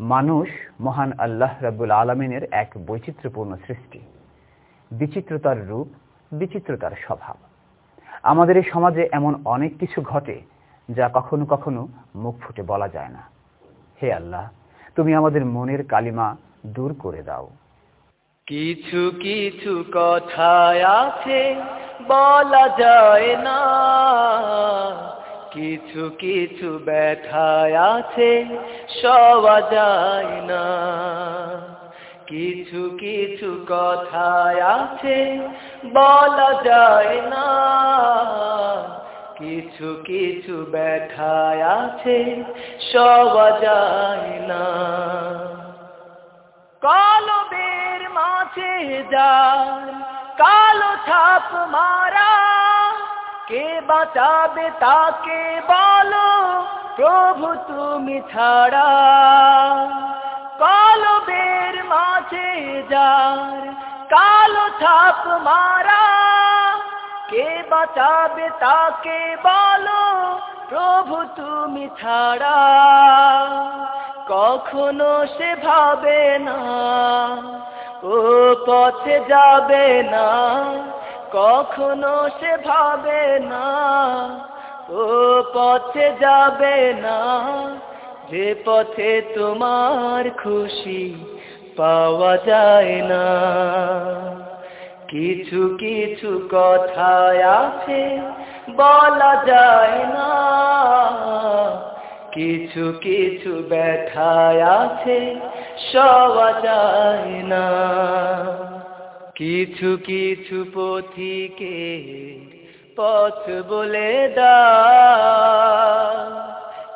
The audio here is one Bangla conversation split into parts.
মানুষ মহান আল্লাহ রাব্বুল আলমিনের এক বৈচিত্র্যপূর্ণ সৃষ্টি। বিচিত্রতার রূপ, বিচিত্রতার স্বভাব। আমাদের এই সমাজে এমন অনেক কিছু ঘটে যা কখনো কখনো মুখ ফুটে বলা যায় না। হে আল্লাহ, তুমি আমাদের মনের কালিমা দূর করে দাও। কিছু কিছু কথায় আছে, বলা যায় না। কিছু কিছু ব্যথায় আছে, সওয়া যায় না। কিছু কিছু কথায় আছে, বলা যায় না। কিছু কিছু ব্যথায় আছে, সওয়া যায় না। কলবের মাঝে যার কালো ছাপ মারা কে বাঁচাবে তাকে বলো, প্রভু তুমি ছাড়া। কলবের মাঝে যার, কালো ছাপ মারা। কে বাঁচাবে তাকে বলো, প্রভু তুমি ছাড়া। কখনো সে ভাবে না, ও পথে যাবে না। কখনো সে ভাবে না, ও পথে যাবে না। যে পথে তোমার খুশি পাওয়া যায় না। কিছু কিছু কথায় আছে বলা যায় না। কিছু কিছু ব্যথায় আছে সওয়া যায় না। কিছু কিছু পথিকে পথ বলে দা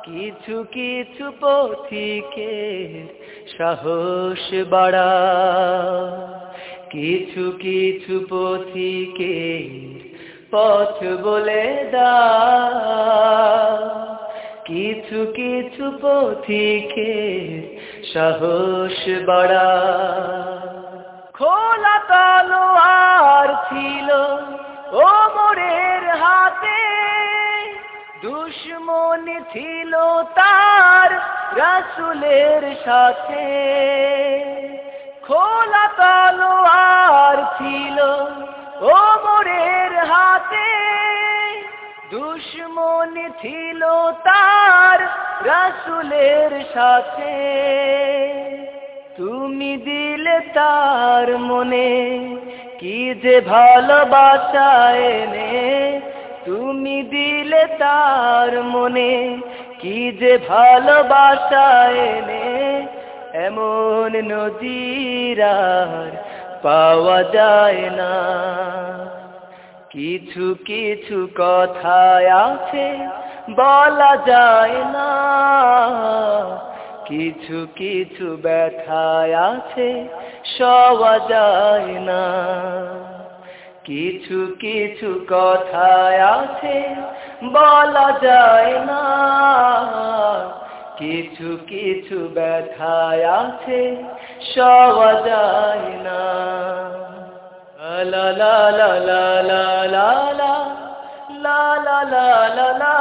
কিছু কিছু পথিকে সাহস বাড়া কিছু কিছু পথিকে পথ বলে দা কিছু কিছু পথিকে সাহস বাড়া ছিল ও মোরের হাতে। দুশ্মনী ছিল তার রাসুলের সাথে। খোলা তলোয়ার ছিল ও মোরের হাতে। দুশ্মনী ছিল তার রাসুলের সাথে। তুমি দিলে তার মনে কি যে ভালোবাসা এনে তুমি দিলে তার মনে? কি যে ভালোবাসা এনে এমন নজিরার পাওয়া যায় না। কিছু কিছু কথায় আছে বলা যায় না। কিছু কিছু ব্যথায় আছে সওয়া যায় না কিছু কিছু কথা আছে বলা যায় না কিছু কিছু ব্যথায় আছে সওয়া যায় না লা লা লা লা লা লা লা লা লা লা লা